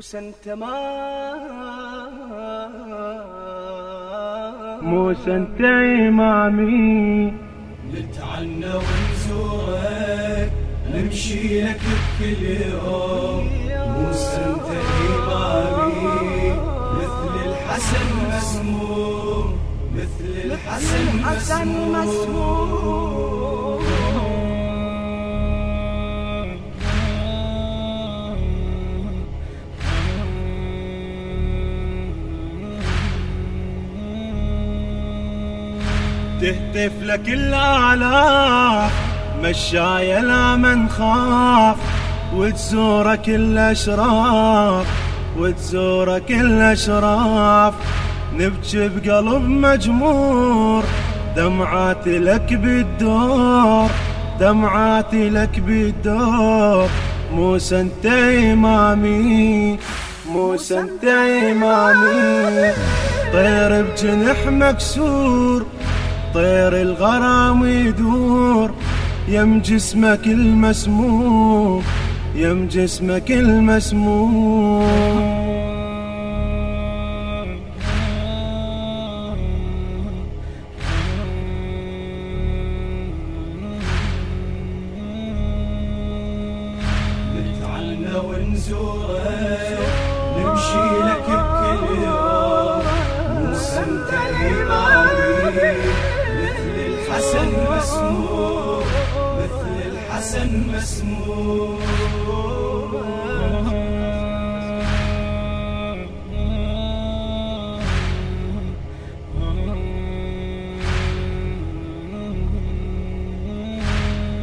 موسى انت ما موسى انت امامي نتعنى ونزورك نمشي لك بكل يوم موسى انت امامي مثل الحسن مسموم مثل الحسن مسموم. تهتف لك الآلاف مشاية لا من خاف وتزورك الأشراف وتزورك الأشراف. نبكي بقلب مجمور دمعاتي لك بالدور دمعاتي لك بالدور. موسى أنت إمامي موسى أنت إمامي. طير بجنح مكسور طير الغرام يدور يم جسمك المسموم يم جسمك المسموم. نتعنى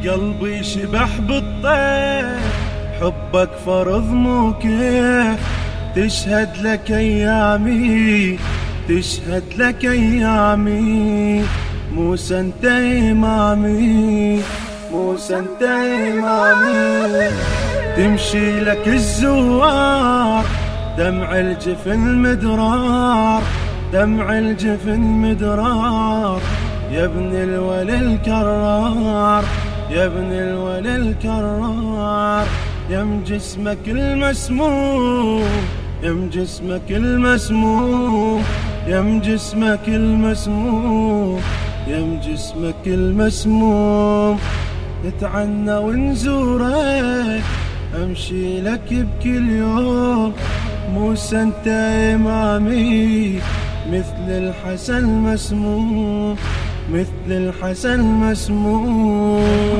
قلبي شبح بالطير حبك فرض مو كيف تشهد لك أيامي تشهد لك أيامي. موسى أنت إمامي. انت امامي تمشي لك الزوار دمع الجفن مدرار دمع الجفن مدرار يا ابن الولي الكرار يا ابن الولي الكرار. يم جسمك المسموم يم جسمك المسموم. يم جسمك المسموم يم جسمك المسموم. نتعنى ونزورك أمشي لك بكل يوم. موسى أنت إمامي مثل الحسن مسموم مثل الحسن مسموم.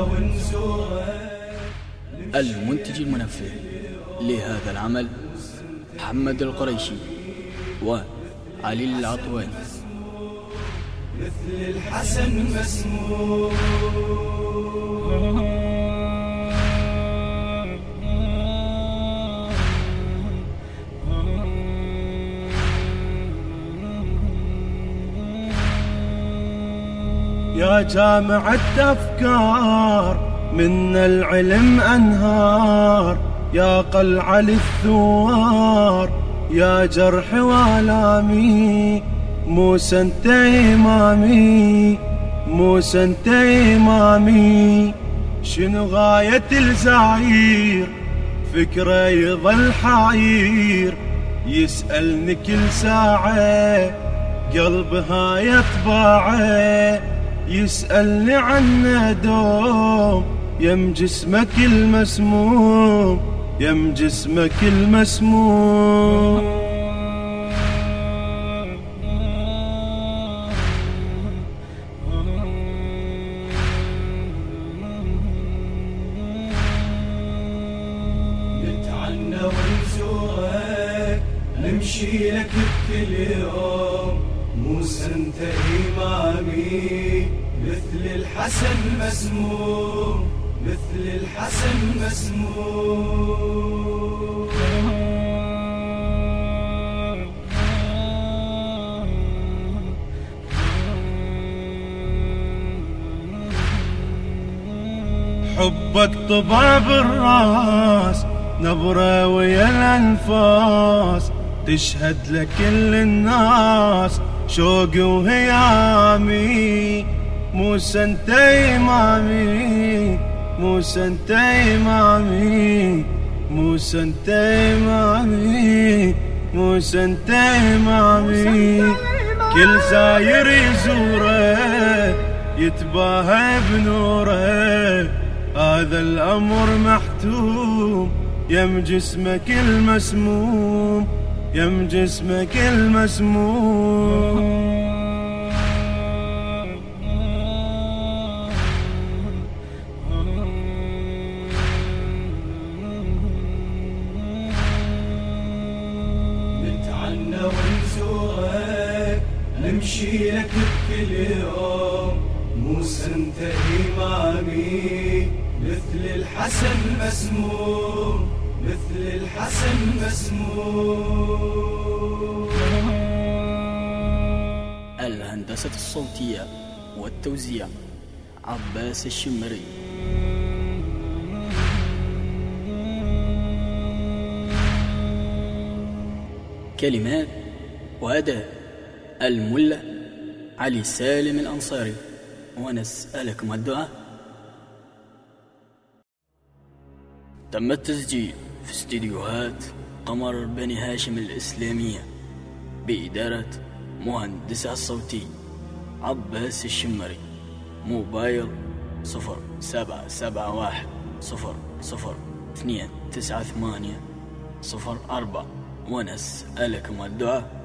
ونزورك. المنتج المنفذ لهذا العمل محمد القريشي وعلي العطواني مثل الحسن مسموم يا جامعة أفكار من العلم أنهار يا قلعة للثوار يا جرح وألامي موسى أنت إمامي موسى أنت إمامي. شنو غاية الزعير؟ فكره يظل حاير يسألني كل ساعة قلبها يطبعه. يسألني عنه دوم يم جسمك المسموم يم جسمك المسموم. نتعنى ونزورك نمشي لك بكل يوم. موسى انت إمامي. مثل الحسن مسموم. مثل الحسن مسموم. حبك طبع بالراس. نبرة ويا الأنفاس. تشهد لكل الناس شوق وهيامي. موسى انت إمامي موسى انت إمامي موسى انت إمامي موسى انت إمامي. كل ساير يزوره يتباهى بنوره. هذا الأمر محتوم يم جسمك المسموم. يم جسمك المسموم. نتعنى ونزورك نمشي لك بكل يوم. موسى انت إمامي مثل الحسن مسموم. مثل الحسن مسموم الهندسة الصوتية والتوزيع عباس الشمري. كلمات وأداء الملا علي سالم الأنصاري. ونسألكم الدعاء. تم التسجيل. في استديوهات قمر بني هاشم الإسلامية بإدارة مهندسها الصوتي عباس الشمري. موبايل صفر سبعة سبعة واحد صفر صفر اثنين تسعة ثمانية صفر أربعة. ونسألكم الدعاء.